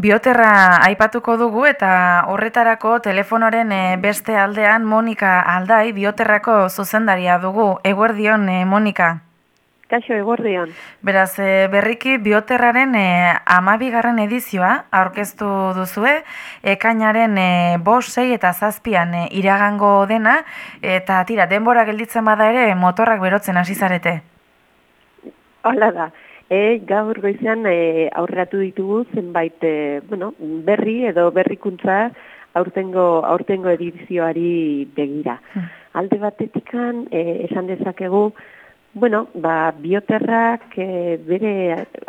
Bioterra aipatuko dugu eta horretarako telefonoren eh, beste aldean Monika Aldai Bioterrako zuzendaria dugu. Eguerdion, eh, Monika. Kaixo, eguerdion. Beraz, eh, berriki Bioterraren amabigarren edizioa aurkeztu duzue, ekainaren bos, sei eta zazpian iragango dena, eta tira, denbora gelditzen bada ere motorrak berotzen hasi zarete. Hala da. E, gaur goizean e, aurreratu ditugu zenbait e, bueno, berri edo berrikuntza aurtengo, aurtengo edizioari begira. Hmm. Alde batetikan e, esan dezakegu, bueno, ba, bioterrak e, bere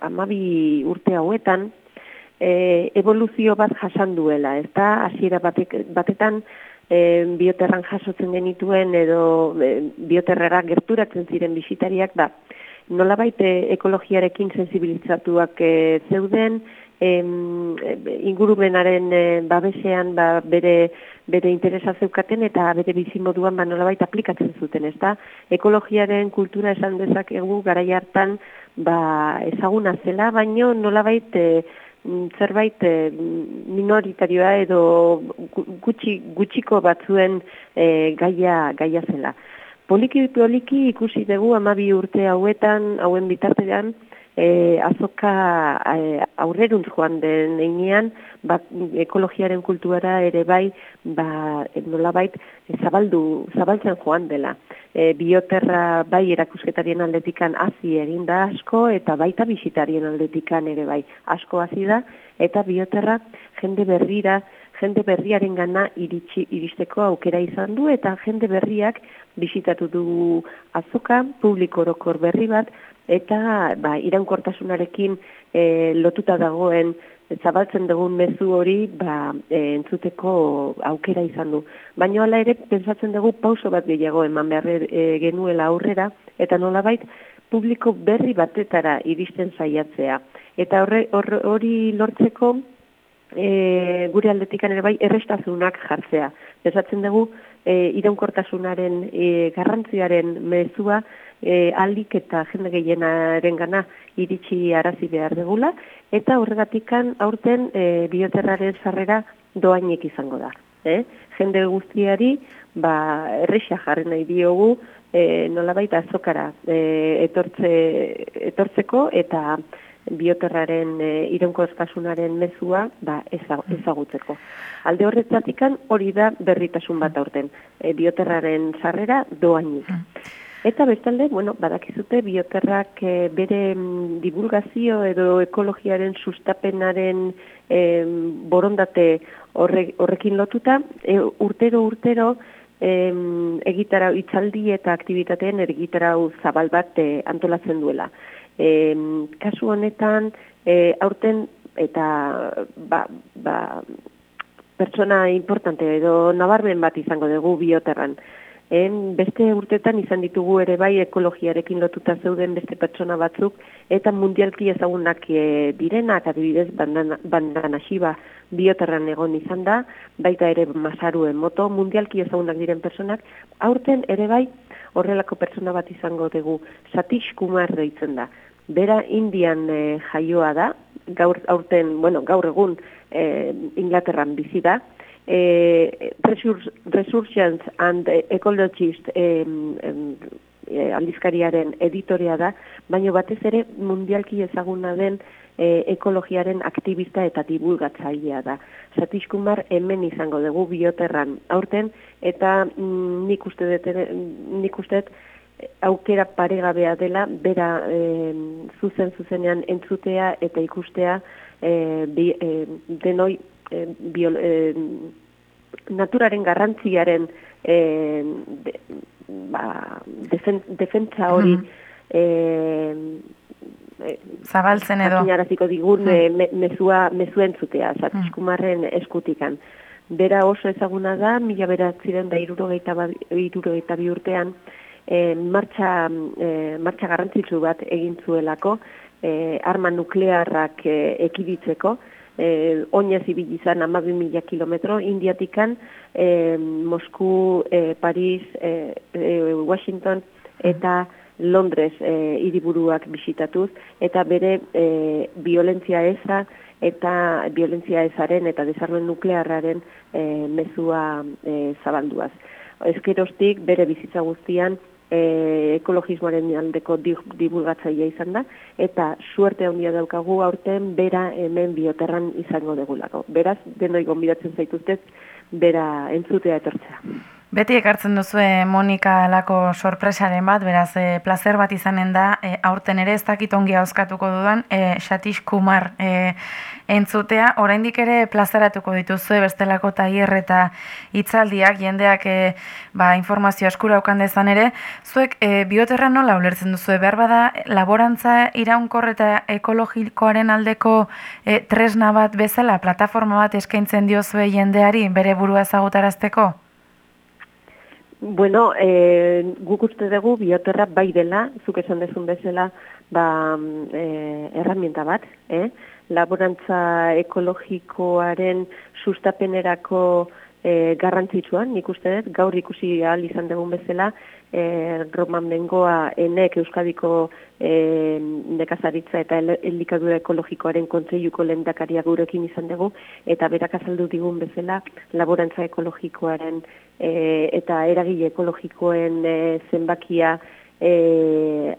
amabi urte hauetan e, evoluzio bat jasan duela, ez da, hasiera batetan e, bioterran jasotzen genituen edo e, bioterrara gerturatzen ziren bisitariak, ba, nolabait eh, ekologiarekin sensibilizatuak e, zeuden, em, ingurumenaren e, babesean ba, bere, bere interesa zeukaten eta bere bizimoduan ba, nolabait aplikatzen zuten, ezta? Ekologiaren kultura esan dezakegu garai hartan ba, ezaguna zela, baino nolabait e, zerbait e, minoritarioa edo gutxi, gutxiko batzuen e, gaia, gaia zela. Poliki poliki ikusi dugu amabi urte hauetan, hauen bitartean, e, azoka e, aurreruntz joan den einean, ba, ekologiaren kultuara ere bai, ba, nolabait, zabaldu, zabaltzen joan dela. E, bioterra bai erakusketarien aldetikan hazi egin da asko, eta baita bisitarien aldetikan ere bai asko hazi da, eta bioterra jende berrira, jende berriaren gana iritsi, iristeko aukera izan du, eta jende berriak bisitatu du azoka, publiko orokor berri bat, eta ba, iraunkortasunarekin e, lotuta dagoen zabaltzen dugun mezu hori ba, e, entzuteko aukera izan du. Baina hala ere, pensatzen dugu pauso bat gehiago eman behar e, genuela aurrera, eta nolabait publiko berri batetara iristen saiatzea. Eta hori lortzeko e, gure aldetikan ere bai errestazunak jartzea. Esatzen dugu e, iraunkortasunaren e, garrantziaren mezua e, aldik eta jende gehienaren gana iritsi arazi behar degula, eta horregatikan aurten e, bioterraren sarrera doainek izango da. E? Jende guztiari ba, erresa jarri nahi diogu e, nola baita azokara e, etortze, etortzeko eta bioterraren e, iraunkortasunaren mezua ba, ezagutzeko. Alde horretzatikan hori da berritasun bat aurten, e, bioterraren sarrera doainik. Mm. Eta bestalde, bueno, badakizute bioterrak e, bere mm, divulgazio edo ekologiaren sustapenaren e, borondate horrekin lotuta, e, urtero urtero e, egitara itzaldi eta aktivitateen egitara zabal bat e, antolatzen duela e, kasu honetan e, aurten eta ba, ba, pertsona importante edo nabarmen bat izango dugu bioterran. En beste urtetan izan ditugu ere bai ekologiarekin lotuta zeuden beste pertsona batzuk eta mundialki ezagunak e, direnak adibidez bandana, bandana xiba bioterran egon izan da, baita ere masaruen moto, mundialki ezagunak diren personak, aurten ere bai horrelako pertsona bat izango dugu, Satish Kumar deitzen da. Bera Indian e, jaioa da, gaur aurten, bueno, gaur egun e, Inglaterran bizi da. E, Resurgence and Ecologist e, e, aldizkariaren editoria da, baina batez ere mundialki ezaguna den e, ekologiaren aktivista eta divulgatzailea da. Satiskumar hemen izango dugu bioterran aurten, eta mm, nik uste dut, nik uste dut aukera paregabea dela, bera e, zuzen zuzenean entzutea eta ikustea e, bi, e, denoi e, bio, e, naturaren garrantziaren e, de, ba, defen, defentsa hori mm zabaltzen edo akinyaraziko digun mm. me, mezua, mezua entzutea, zatiskumarren eskutikan. Bera oso ezaguna da, mila beratziren da irurogeita, ba, irurogeita bi urtean, e, martxa, e, martxa garrantzitsu bat egin zuelako, e, arma nuklearrak e, ekiditzeko, e, oinez ibili izan amabi mila kilometro, indiatikan, e, Mosku, e, Paris, e, e, Washington, eta Londres e, iriburuak bisitatuz, eta bere e, violentzia eza, eta violentzia ezaren eta desarmen nuklearraren e, mezua e, zabalduaz. Ezkerostik bere bizitza guztian e, ekologismoaren aldeko divulgatzaia izan da, eta suerte handia daukagu aurten bera hemen bioterran izango degulako. Beraz, denoi gonbidatzen zaituztez, bera entzutea etortzea. Beti ekartzen duzu Monika lako sorpresaren bat, beraz, e, placer bat izanen da, e, aurten ere ez dakit ongi hauzkatuko dudan, e, Shatish Kumar e, entzutea, oraindik ere plazeratuko dituzue bestelako taier eta hitzaldiak jendeak e, ba, informazio askura okan dezan ere, zuek e, bioterra nola ulertzen duzu, behar bada laborantza iraunkor eta ekologikoaren aldeko e, tresna bat bezala, plataforma bat eskaintzen diozue jendeari bere burua ezagutarazteko? Bueno, e, guk uste dugu bioterra bai dela, zuk esan dezun bezala, ba, e, erramienta bat, eh? laborantza ekologikoaren sustapenerako e, garrantzitsuan, nik uste dut, gaur ikusi ahal izan dugun bezala, e, Roman Bengoa enek Euskadiko e, nekazaritza eta elikadura ekologikoaren kontseiluko lehendakaria gurekin izan dugu, eta berak azaldu digun bezala, laborantza ekologikoaren e, eta eragile ekologikoen e, zenbakia e,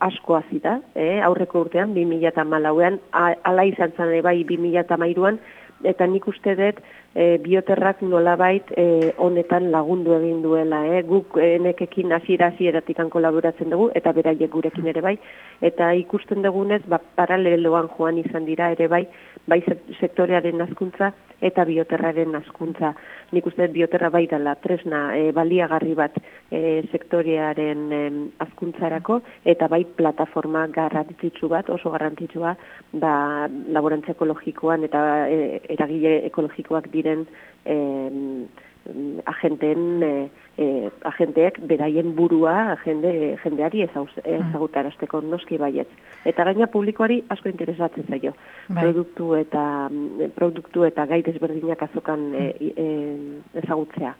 asko azita, e, aurreko urtean, 2008an, ala izan zan bai 2008an, eta nik uste dut, e, bioterrak nolabait e, honetan lagundu egin duela. E. Guk enekekin hasiera hasieratik kolaboratzen dugu, eta beraiek gurekin ere bai, eta ikusten dugunez, ba, paraleloan joan izan dira ere bai, bai sektorearen azkuntza eta bioterraren azkuntza. Nik uste bioterra bai dela tresna e, baliagarri bat e, sektorearen e, azkuntzarako eta bai plataforma garrantzitsu bat, oso garrantzitsua ba, laborantza ekologikoan eta e, eragile ekologikoak diren e, agenteen e, e, agenteek beraien burua jende, jendeari ezagutarazteko noski baiet. Eta gaina publikoari asko interesatzen zaio. Bai. Produktu eta produktu eta gai desberdinak azokan e, e, ezagutzea.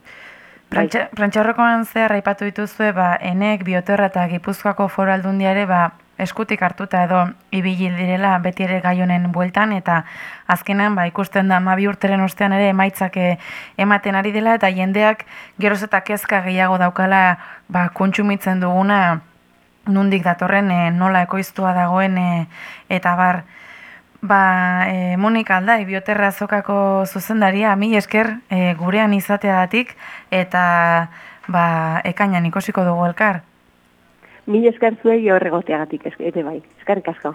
Prantxarrokoan zehar aipatu dituzue, ba, enek, bioterra eta gipuzkoako foro aldundiare, ba, eskutik hartuta edo ibili direla beti ere gai honen bueltan eta azkenan ba ikusten da 12 urteren ostean ere emaitzak eh, ematen ari dela eta jendeak geroz eta kezka gehiago daukala ba kontsumitzen duguna nundik datorren e, nola ekoiztua dagoen e, eta bar ba e, Monika Alda bioterra azokako zuzendaria mi esker e, gurean izateagatik eta ba ekainan ikusiko dugu elkar Mil esker zuei horregoteagatik ere bai. Eskarrik asko.